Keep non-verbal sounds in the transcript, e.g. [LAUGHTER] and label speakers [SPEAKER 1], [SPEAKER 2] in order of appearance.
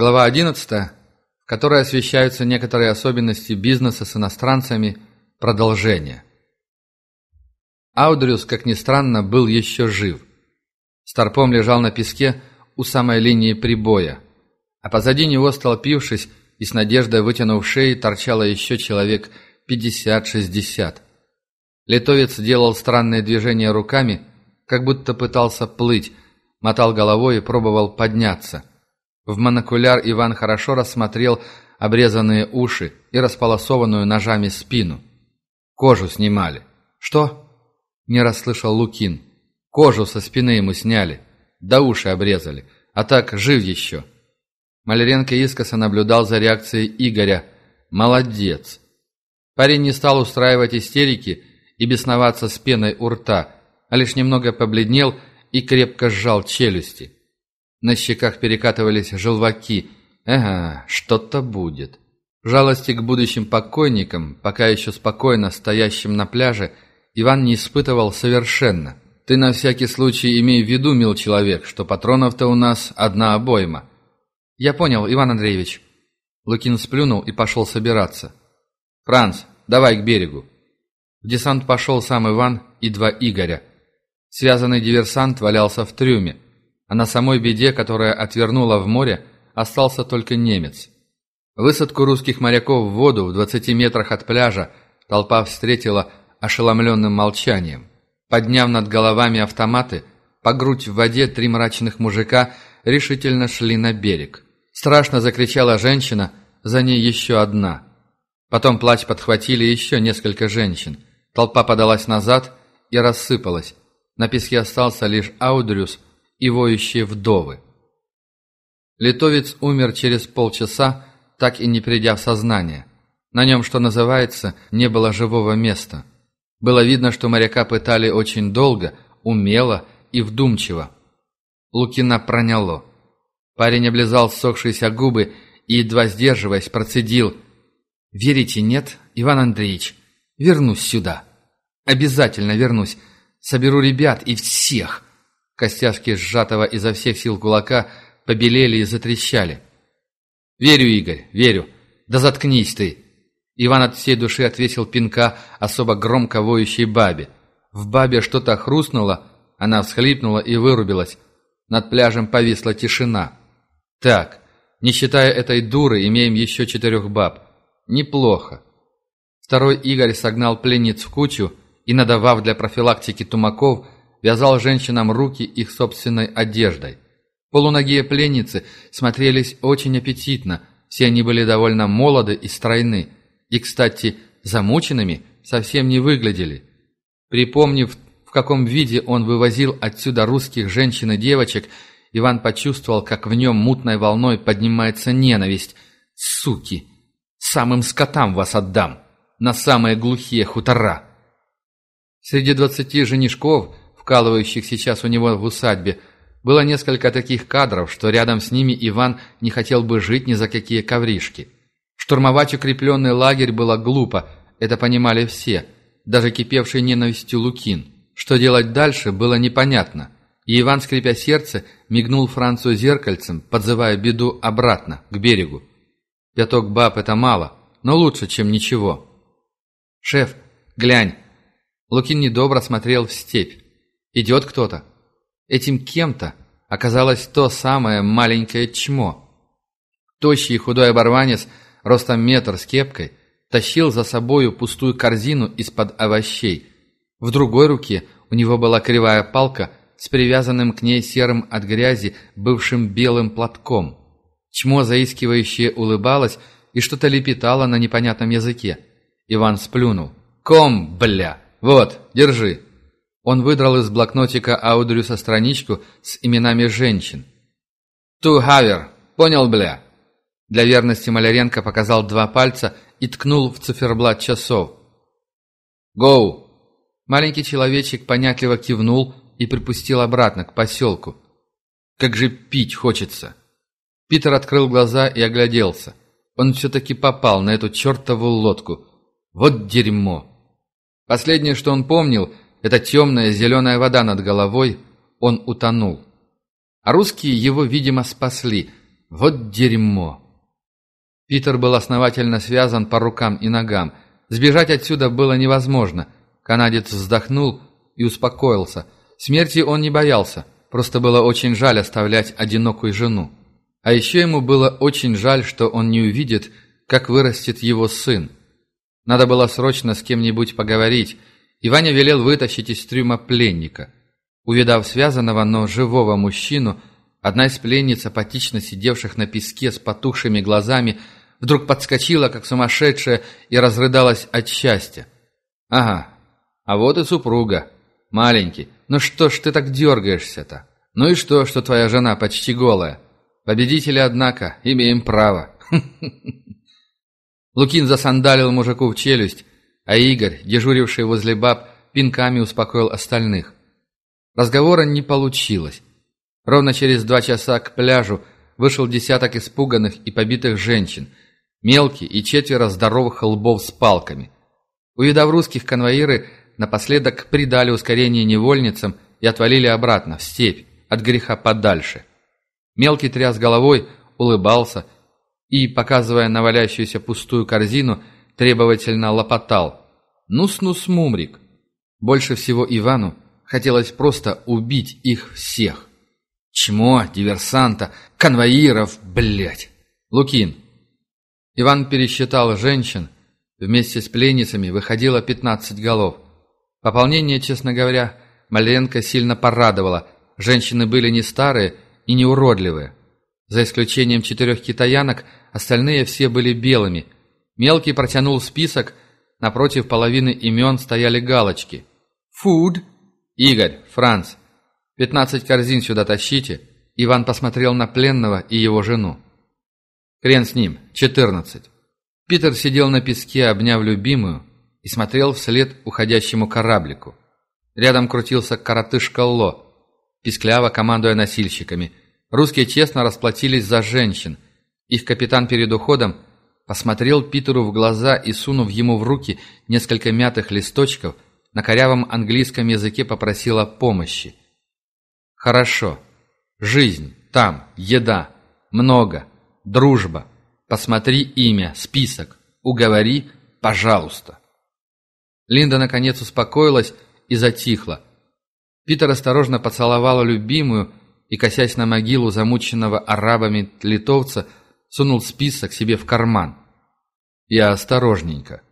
[SPEAKER 1] Глава 11, в которой освещаются некоторые особенности бизнеса с иностранцами, продолжение. Аудрюс, как ни странно, был еще жив. Старпом лежал на песке у самой линии прибоя, а позади него, столпившись и с надеждой вытянув шеи, торчало еще человек 50-60. Литовец делал странные движения руками, как будто пытался плыть, мотал головой и пробовал подняться. В монокуляр Иван хорошо рассмотрел обрезанные уши и располосованную ножами спину. Кожу снимали. «Что?» — не расслышал Лукин. «Кожу со спины ему сняли, да уши обрезали, а так жив еще». Маляренко искоса наблюдал за реакцией Игоря. «Молодец!» Парень не стал устраивать истерики и бесноваться с пеной у рта, а лишь немного побледнел и крепко сжал челюсти. На щеках перекатывались желваки. Ага, что-то будет. Жалости к будущим покойникам, пока еще спокойно стоящим на пляже, Иван не испытывал совершенно. Ты на всякий случай имей в виду, мил человек, что патронов-то у нас одна обойма. Я понял, Иван Андреевич. Лукин сплюнул и пошел собираться. «Франц, давай к берегу». В десант пошел сам Иван и два Игоря. Связанный диверсант валялся в трюме а на самой беде, которая отвернула в море, остался только немец. Высадку русских моряков в воду в 20 метрах от пляжа толпа встретила ошеломленным молчанием. Подняв над головами автоматы, по грудь в воде три мрачных мужика решительно шли на берег. Страшно закричала женщина, за ней еще одна. Потом плач подхватили еще несколько женщин. Толпа подалась назад и рассыпалась. На песке остался лишь Аудрюс – и воющие вдовы. Литовец умер через полчаса, так и не придя в сознание. На нем, что называется, не было живого места. Было видно, что моряка пытали очень долго, умело и вдумчиво. Лукина проняло. Парень облизал ссохшиеся губы и, едва сдерживаясь, процедил. «Верите, нет, Иван Андреевич? Вернусь сюда. Обязательно вернусь. Соберу ребят и всех. Костяшки сжатого изо всех сил кулака побелели и затрещали. «Верю, Игорь, верю. Да заткнись ты!» Иван от всей души отвесил пинка особо громко воющей бабе. В бабе что-то хрустнуло, она всхлипнула и вырубилась. Над пляжем повисла тишина. «Так, не считая этой дуры, имеем еще четырех баб. Неплохо». Второй Игорь согнал пленниц в кучу и, надавав для профилактики тумаков, вязал женщинам руки их собственной одеждой. Полуногие пленницы смотрелись очень аппетитно, все они были довольно молоды и стройны, и, кстати, замученными совсем не выглядели. Припомнив, в каком виде он вывозил отсюда русских женщин и девочек, Иван почувствовал, как в нем мутной волной поднимается ненависть. «Суки! Самым скотам вас отдам! На самые глухие хутора!» Среди двадцати женишков вкалывающих сейчас у него в усадьбе, было несколько таких кадров, что рядом с ними Иван не хотел бы жить ни за какие ковришки. Штурмовать укрепленный лагерь было глупо, это понимали все, даже кипевший ненавистью Лукин. Что делать дальше, было непонятно. И Иван, скрипя сердце, мигнул Францу зеркальцем, подзывая беду обратно, к берегу. Пяток баб — это мало, но лучше, чем ничего. «Шеф, глянь!» Лукин недобро смотрел в степь. Идет кто-то. Этим кем-то оказалось то самое маленькое чмо. Тощий худой оборванец, ростом метр с кепкой, тащил за собою пустую корзину из-под овощей. В другой руке у него была кривая палка с привязанным к ней серым от грязи бывшим белым платком. Чмо заискивающе улыбалось и что-то лепетало на непонятном языке. Иван сплюнул. «Ком, бля! Вот, держи!» Он выдрал из блокнотика Аудрюса страничку с именами женщин. «Ту Хавер! Понял, бля?» Для верности Маляренко показал два пальца и ткнул в циферблат часов. «Гоу!» Маленький человечек понятливо кивнул и припустил обратно к поселку. «Как же пить хочется!» Питер открыл глаза и огляделся. Он все-таки попал на эту чертову лодку. Вот дерьмо! Последнее, что он помнил – эта темная зеленая вода над головой, он утонул. А русские его, видимо, спасли. Вот дерьмо. Питер был основательно связан по рукам и ногам. Сбежать отсюда было невозможно. Канадец вздохнул и успокоился. Смерти он не боялся, просто было очень жаль оставлять одинокую жену. А еще ему было очень жаль, что он не увидит, как вырастет его сын. Надо было срочно с кем-нибудь поговорить, и Ваня велел вытащить из трюма пленника. Увидав связанного, но живого мужчину, одна из пленниц, апатично сидевших на песке с потухшими глазами, вдруг подскочила, как сумасшедшая, и разрыдалась от счастья. «Ага, а вот и супруга. Маленький, ну что ж ты так дергаешься-то? Ну и что, что твоя жена почти голая? Победители, однако, имеем право». [LAUGHS] Лукин засандалил мужику в челюсть, а Игорь, дежуривший возле баб, пинками успокоил остальных. Разговора не получилось. Ровно через два часа к пляжу вышел десяток испуганных и побитых женщин, мелкий и четверо здоровых лбов с палками. Увидав русских, конвоиры напоследок придали ускорение невольницам и отвалили обратно, в степь, от греха подальше. Мелкий тряс головой, улыбался и, показывая на валяющуюся пустую корзину, требовательно лопотал. «Нус-нус, мумрик!» Больше всего Ивану хотелось просто убить их всех. Чмо, диверсанта, конвоиров, блядь! Лукин. Иван пересчитал женщин. Вместе с пленницами выходило 15 голов. Пополнение, честно говоря, Маленко сильно порадовало. Женщины были не старые и не уродливые. За исключением четырех китаянок, остальные все были белыми – Мелкий протянул список, напротив половины имен стояли галочки. «Фуд!» «Игорь, Франц, пятнадцать корзин сюда тащите!» Иван посмотрел на пленного и его жену. «Хрен с ним, четырнадцать!» Питер сидел на песке, обняв любимую, и смотрел вслед уходящему кораблику. Рядом крутился коротышка Ло, пискляво командуя носильщиками. Русские честно расплатились за женщин. Их капитан перед уходом посмотрел Питеру в глаза и, сунув ему в руки несколько мятых листочков, на корявом английском языке попросила помощи. «Хорошо. Жизнь. Там. Еда. Много. Дружба. Посмотри имя. Список. Уговори. Пожалуйста». Линда, наконец, успокоилась и затихла. Питер осторожно поцеловал любимую и, косясь на могилу замученного арабами литовца, сунул список себе в карман. Я осторожненько.